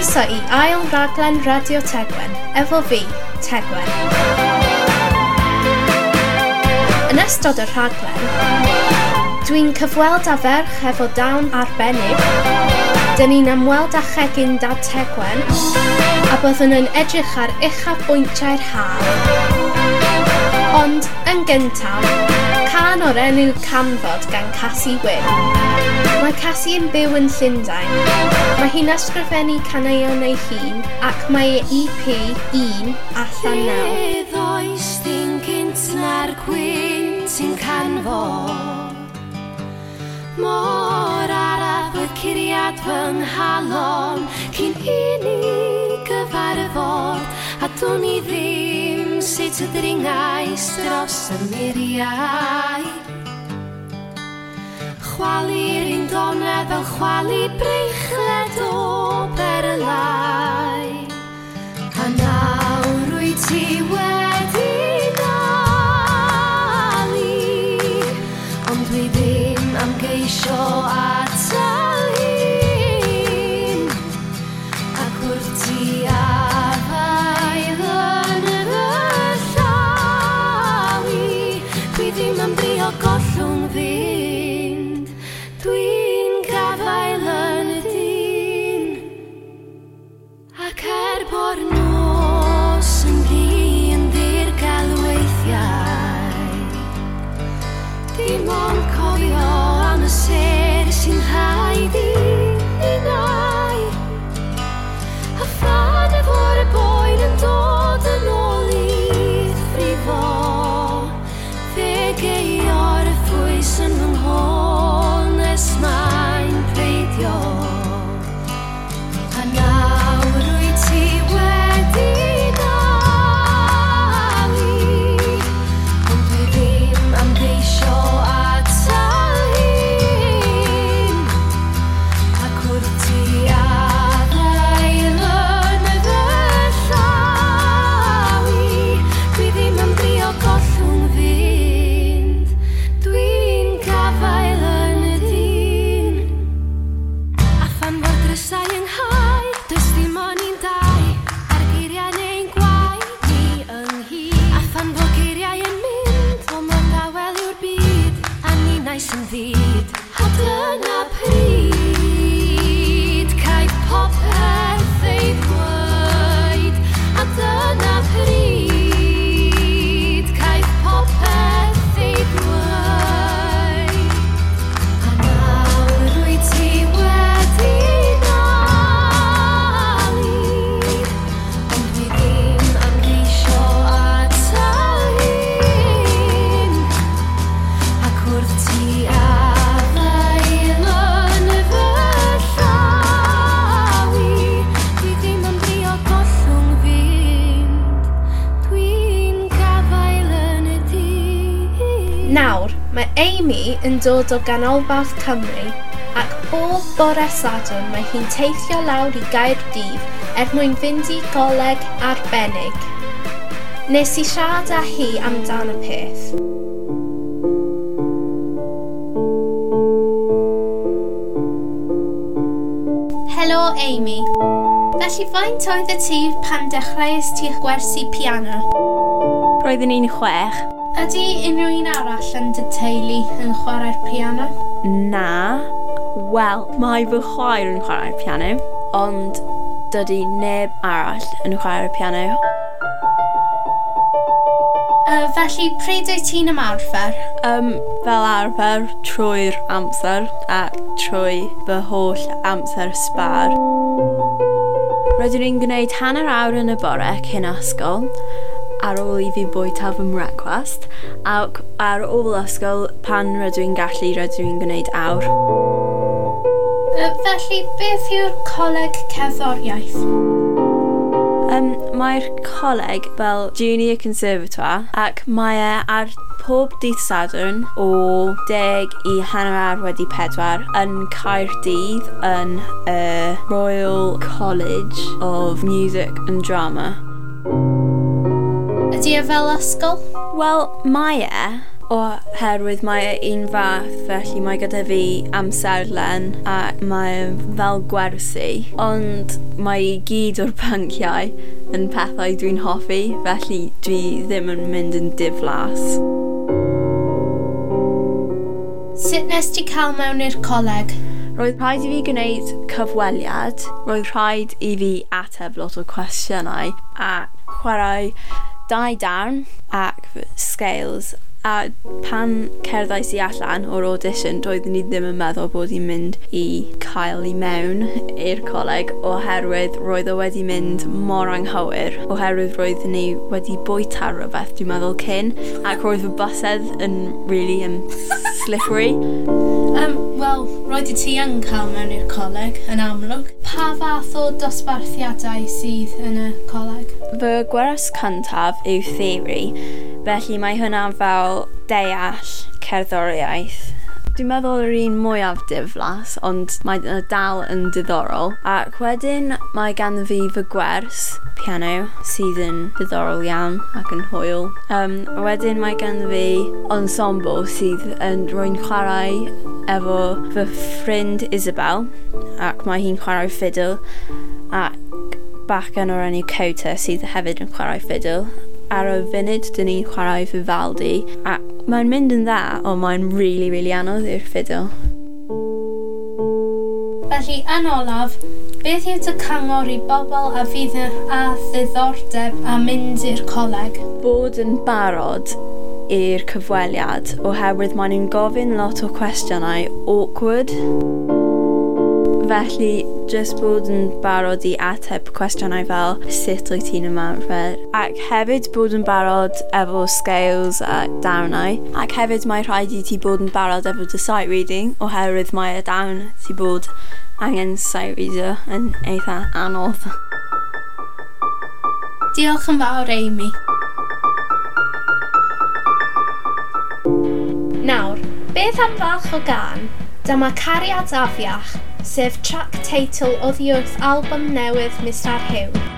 Croeso i ail raglen Radio Tegwen, efo fi, Tegwen. Yn ystod y rhaglen, dwi'n cyfweld â ferch efo dawn arbennig. Dyn ni'n ymweld â chegin dad Tegwen, a byddwn yn edrych ar uchaf bwyntiau'r haf. Ond, yn gyntaf, cân o'r enw Canfod gan Cassie Wyn. Mae Cassie yn byw yn Llundain. Mae hi'n ysgrifennu caneuon ei hun ac mae ei EP 1 allan nawr. Lle ddoes dim gynt na'r gwyn sy'n canfod Mor araf oedd curiad fy nghalon cyn i ni gyfarfod a dwi'n i ddim sut y dringais dros y miriau. Chwalu'r un donau fel chwalu breichled o berlau A nawr wyt ti wedi yn dod o ganolbarth Cymru ac bob bore sadwrn mae hi'n teithio lawr i Gaerdydd er mwyn fynd i goleg arbennig. Nes i siarad â hi amdan y peth. Helo Amy. Felly faint oedd y ti pan dechreuais ti'ch gwersi piano? Roeddwn i'n chwech. Ydy unrhyw un arall yn dy teulu yn chwarae'r piano? Na. Wel, mae fy chwaer yn chwarae'r piano, ond dydy neb arall yn chwarae'r piano. Uh, felly, pryd wyt ti'n ymarfer? Um, fel arfer, trwy'r amser ac trwy fy holl amser sbar. Rydyn ni'n gwneud hanner awr yn y bore cyn ysgol, ar ôl i fi bwyta fy mrecwast ac ar ôl ysgol pan rydw i'n gallu rydw i'n gwneud awr. Felly, beth yw'r coleg cerddoriaeth? Um, Mae'r coleg fel Junior Conservatoire ac mae e ar pob dydd Sadwrn o 10 i hanner wedi pedwar yn Caerdydd yn y Royal College of Music and Drama. India fel ysgol? Wel, mae e, oherwydd mae e un fath, felly mae gyda fi amserlen a mae e fel gwersi, ond mae gyd o'r pynciau yn pethau dwi'n hoffi, felly dwi ddim yn mynd yn diflas. Sut nes ti cael mewn i'r coleg? Roedd rhaid i fi gwneud cyfweliad, roedd rhaid i fi ateb lot o cwestiynau a chwarae dau darn ac scales. A pan cerddais i allan o'r audition doeddwn i ddim yn meddwl bod i'n mynd i cael i mewn i'r coleg oherwydd roedd o wedi mynd mor anghywir oherwydd roedd ni wedi bwyta rhywbeth dwi'n meddwl cyn ac roedd fy bysedd yn really yn slippery. Um, Wel, roedd i ti yn cael mewn i'r coleg yn amlwg. Pa fath o dosbarthiadau sydd yn y coleg? Fy gweres cyntaf yw theori, felly mae hwnna fel deall cerddoriaeth. Dwi'n meddwl yr un mwyaf diflas, ond mae dal yn diddorol. Ac wedyn mae gan fi fy gwers, piano, sydd yn diddorol iawn ac yn hwyl. Um, wedyn mae gan fi ensemble sydd yn rwy'n chwarae efo fy ffrind Isabel, ac mae hi'n chwarae ffidl, ac bachgen o'r enw Cota sydd hefyd yn chwarae ffidl. Ar y funud, dyn ni'n chwarae Vivaldi, a mae'n mynd yn dda, ond mae'n rili, really, really anodd i'r ffidil. Felly, yn olaf, beth yw dy cyngor i bobl a fydd a ddiddordeb a mynd i'r coleg? Bod yn barod i'r cyfweliad oherwydd maen nhw'n gofyn lot o cwestiynau awkward. Felly, jyst bod yn barod i ateb cwestiynau fel sut wyt ti'n ymarfer ac hefyd bod yn barod efo scales a dawnau ac hefyd mae rhaid i ti bod yn barod efo dy sight reading oherwydd mae y dawn ti bod angen sight reader yn eitha anodd. Diolch yn fawr, Amy. Nawr, beth am falch o gan? Dyma cariad afiach sef track teitl oddi wrth albwm newydd Mr Hugh.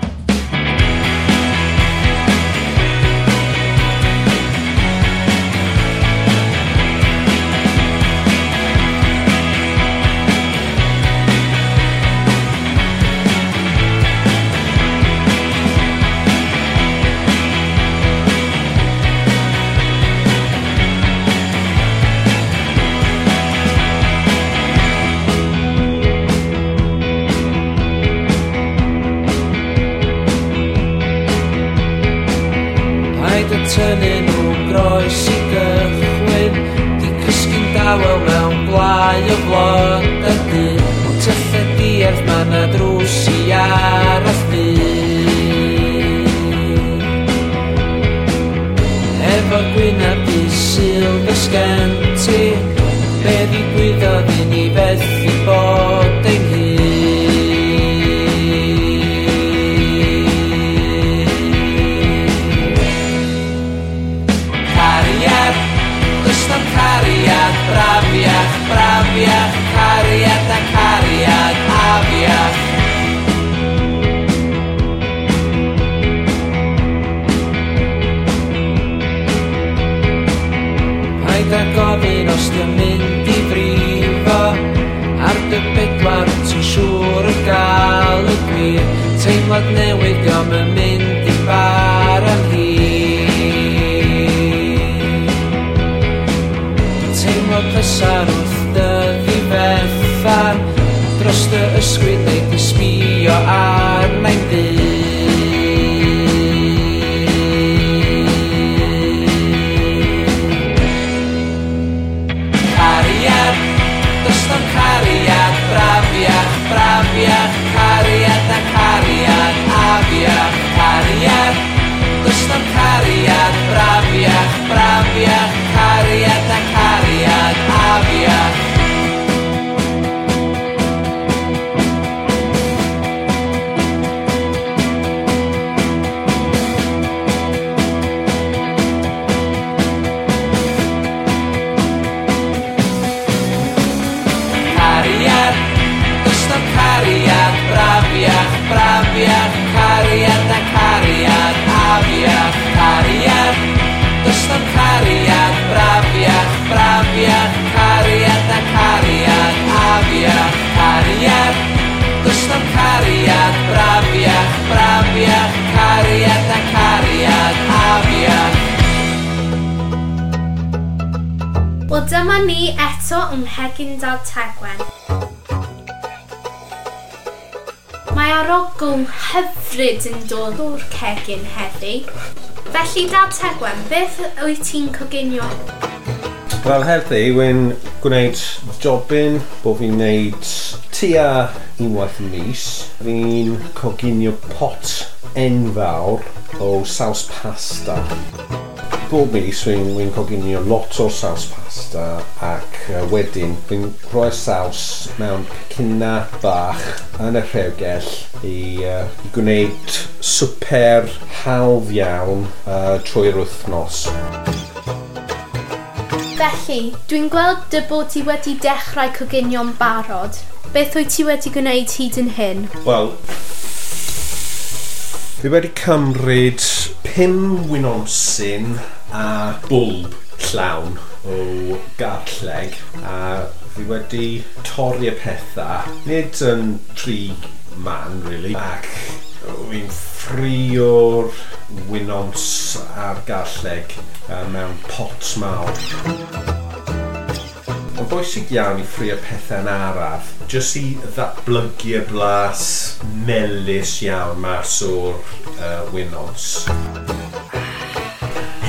turning cariad a cariad afiach Paid a gofyn os dy mynd i frifo Ar dy bedwar ti'n siŵr yn gael y gwir. Teimlad newid iom yn mynd i bar am hi Teimlad pysar o Mr Ysgwyd neu di sbio arna i'm byd Cariad, does na'm cariad, brafiach, brafiach ni eto yng Nghegin Dad Tegwen. Mae arogl hyfryd yn dod o'r cegin heddi. Felly, Dad Tegwen, beth wyt ti'n coginio? Wel, heddi, wy'n gwneud jobyn bod fi'n gwneud tua unwaith y mis. Fi'n coginio pot enfawr o saws pasta bob mis fi'n fi coginio lot o saws pasta ac uh, wedyn fi'n rhoi saws mewn cynna bach yn y rhewgell i, uh, i gwneud swper hawdd iawn uh, trwy'r wythnos. Felly, dwi'n gweld dy bod ti wedi dechrau coginio'n barod. Beth wyt ti wedi gwneud hyd yn hyn? Wel, fi wedi cymryd pum wynonsyn a bwlb llawn o garlleg a fi wedi torri y pethau, nid yn tri man, really, ac fi'n ffrio'r wynons a'r garlleg uh, mewn pot mawr. Mae'n bwysig iawn i ffrio pethau'n araf, jyst i ddatblygu'r blas melus iawn mas o'r uh, wynons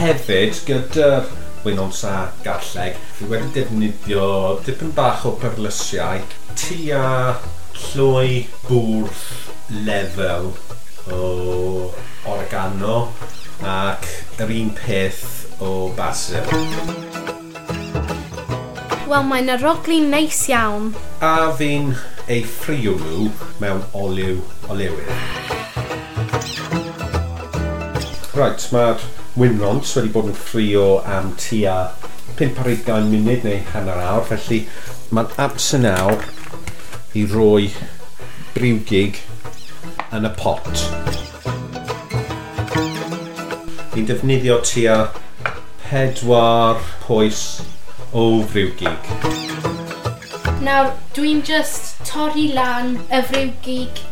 hefyd gyda Wynos a Garlleg, fi wedi defnyddio dipyn bach o perlysiau tua llwy bwrdd lefel o oregano ac yr un peth o basil. Wel, mae'n aroglu neis iawn. A fi'n ei ffrio nhw mewn oliw olewydd. Right, mae'r wynrons wedi bod yn ffrio am tua 5 ar 20 munud neu hanner awr, felly mae'n amser nawr i roi briwgig yn y pot. Fi'n defnyddio tua 4 pwys o friwgig. Nawr, dwi'n just torri lan y friwgig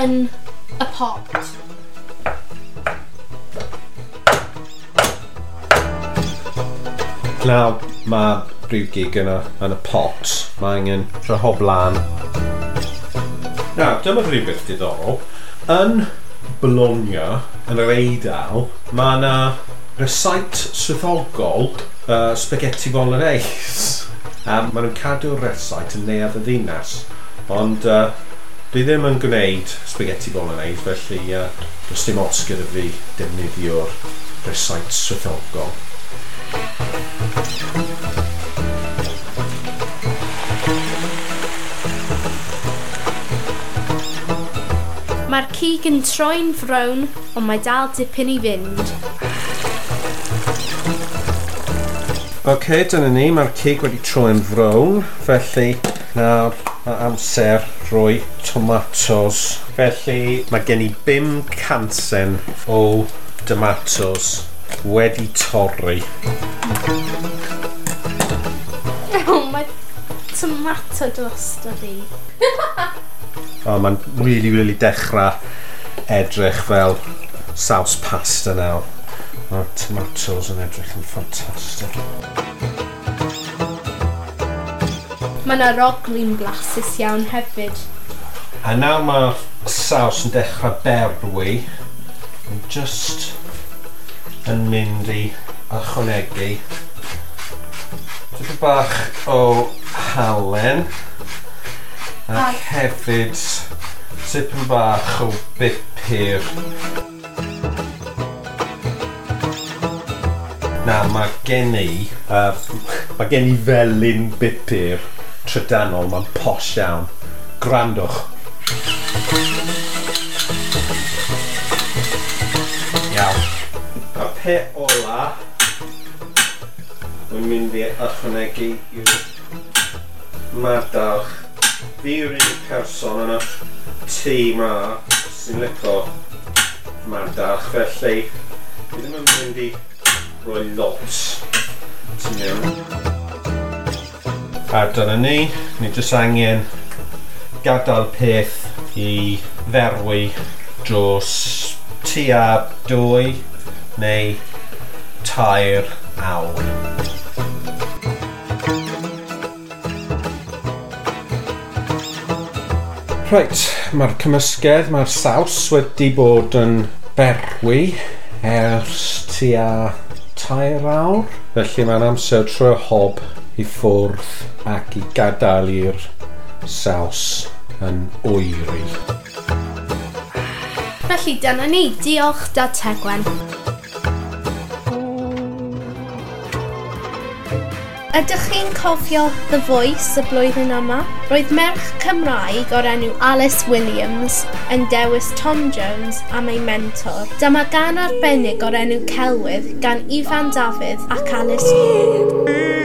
yn y pot. Nawr, mae rhyw gig y, yn y pot. Mae angen rho blaen. Nawr, dyma rhywbeth diddorol. Yn Bologna, yn yr Eidal, mae yna resait swyddogol uh, spaghetti bolognese. A maen nhw'n cadw'r resait yn neuad y ddinas. Ond uh, dwi ddim yn gwneud spaghetti bolognese, felly uh, does dim os gyda fi defnyddio'r resait swyddogol. Mae'r cig yn troi'n frown, ond mae dal dipyn i fynd. Oce, okay, dyna ni. Mae'r cig wedi troi'n frown, felly nawr mae amser rhoi tomatos. Felly mae gen i 5 cansen o tomatos wedi torri. Oh, mae tomato drosto fi. oh, mae'n really, really dechrau edrych fel saws pasta nawr. Mae'r tomatoes yn edrych yn ffantastig. Mae yna roglin blasus iawn hefyd. A nawr mae'r saws yn dechrau berwi. Yn just yn mynd i ychwanegu. Dwi'n bach o halen. Ac hefyd, tipyn bach o bupur. Na, mae gen i, uh, mae gen i felyn bupur trydanol, mae'n posh iawn. Grandwch. Iawn. Y pe ola, mae'n mynd i ychwanegu i'r madawch fi yw'r unig person yn y tŷ ma sy'n licio madarch felly fi ddim yn mynd i roi lot ti'n iawn a dyna ni ni jyst angen gadael peth i ferwi dros tua dwy neu tair awr. Reit, mae'r cymysgedd, mae'r saws wedi bod yn berwi ers tua tair awr. Felly mae'n amser trwy hob i ffwrdd ac i gadael i'r saws yn oeri. Felly dyna ni. Diolch da Tegwen. Ydych chi'n cofio The Voice y blwyddyn yma? Roedd merch Cymraeg o'r enw Alice Williams yn dewis Tom Jones am ei mentor. Dyma gan arbennig o'r enw Celwydd gan Ifan Dafydd ac Alice Williams.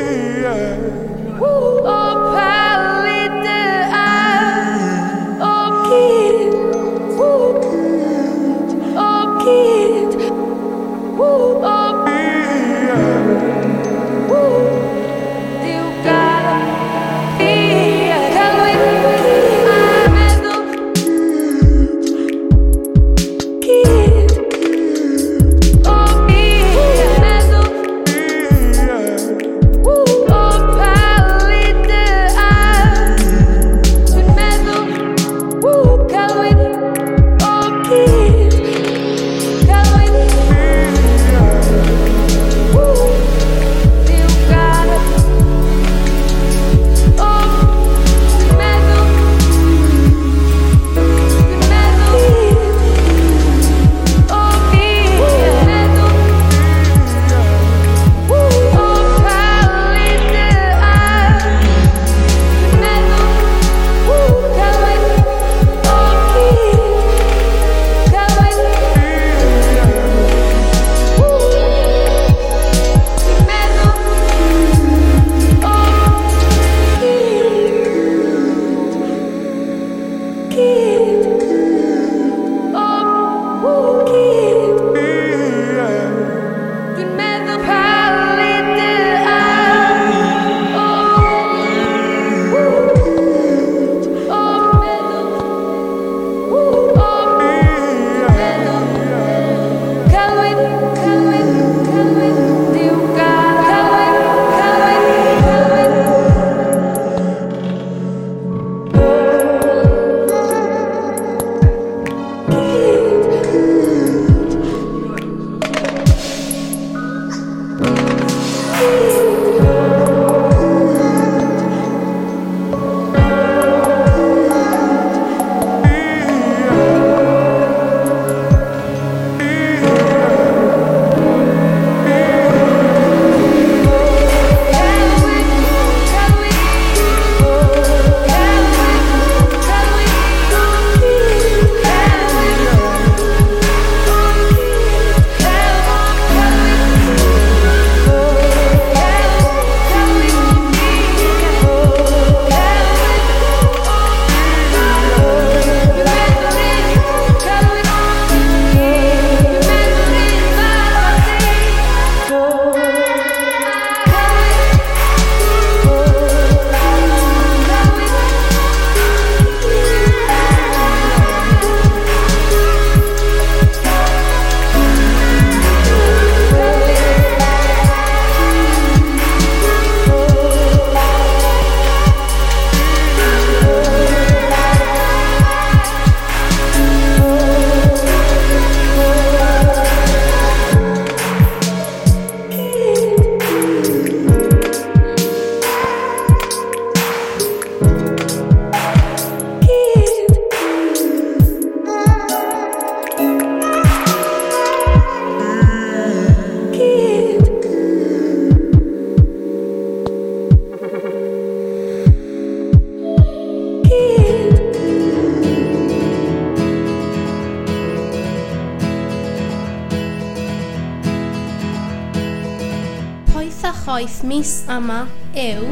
mis yma yw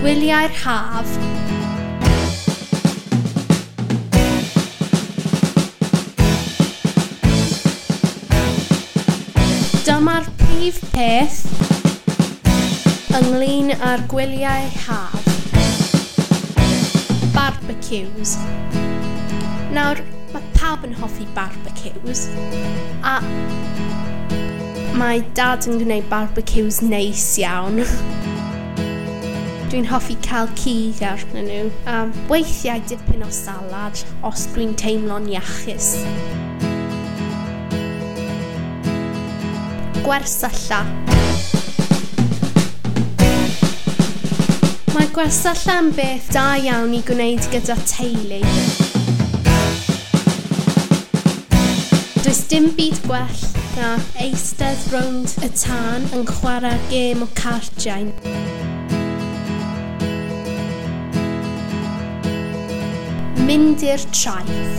Gwyliau'r Haf. Dyma'r prif peth ynglyn â'r gwyliau haf. Barbecues. Nawr, mae pawb yn hoffi barbecues, a mae dad yn gwneud barbecues neis iawn. dwi'n hoffi cael cig arnyn nhw, a weithiau dipyn o salad os dwi'n teimlo'n iachus. Gwersylla. Mae gwersylla yn beth da iawn i gwneud gyda teulu. Does dim byd gwell Na, eistedd rownd y tân yn chwarae gêm o cartiau. Mynd i'r traeth.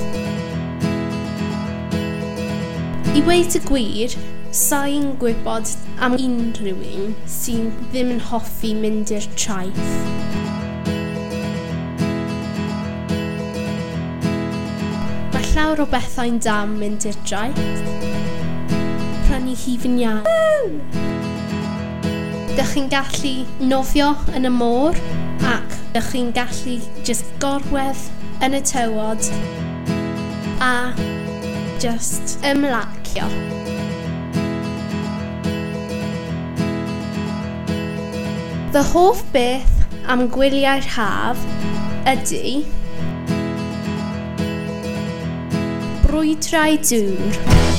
I weid y gwir, sa'n gwybod am unrhyw un sy'n ddim yn hoffi mynd i'r traeth. Mae llawer o bethau'n dam mynd i'r traeth i hi fy. Dych chi'n gallu nofio yn y môr ac dych chi'n gallu just gorwedd yn y tywod a just ymlacio. Fy hoff beth am gwyliau'r haf ydy brwydrau dŵr.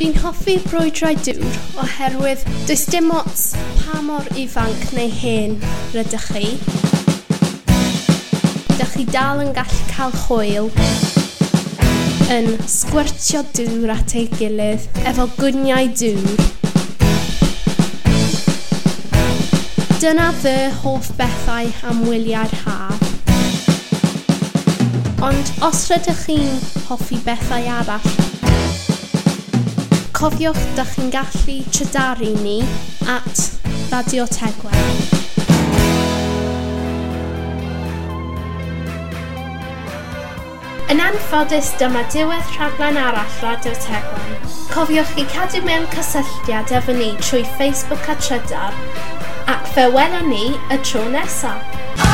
Dwi'n hoffi brwydrau dŵr oherwydd does dim ots pa mor ifanc neu hen rydych chi. Dych chi dal yn gallu cael hwyl yn sgwrtio dŵr at ei gilydd efo gwniau dŵr. Dyna fy hoff bethau am wyliau'r haf. Ond os rydych chi'n hoffi bethau arall, cofiwch dych chi'n gallu trydaru ni at Radio Tegwell. Yn anffodus, dyma diwedd rhaglen arall Radio Tegwan. Cofiwch chi cadw mewn cysylltiad efo ni trwy Facebook a Trydar, ac fe welwn ni y tro nesaf.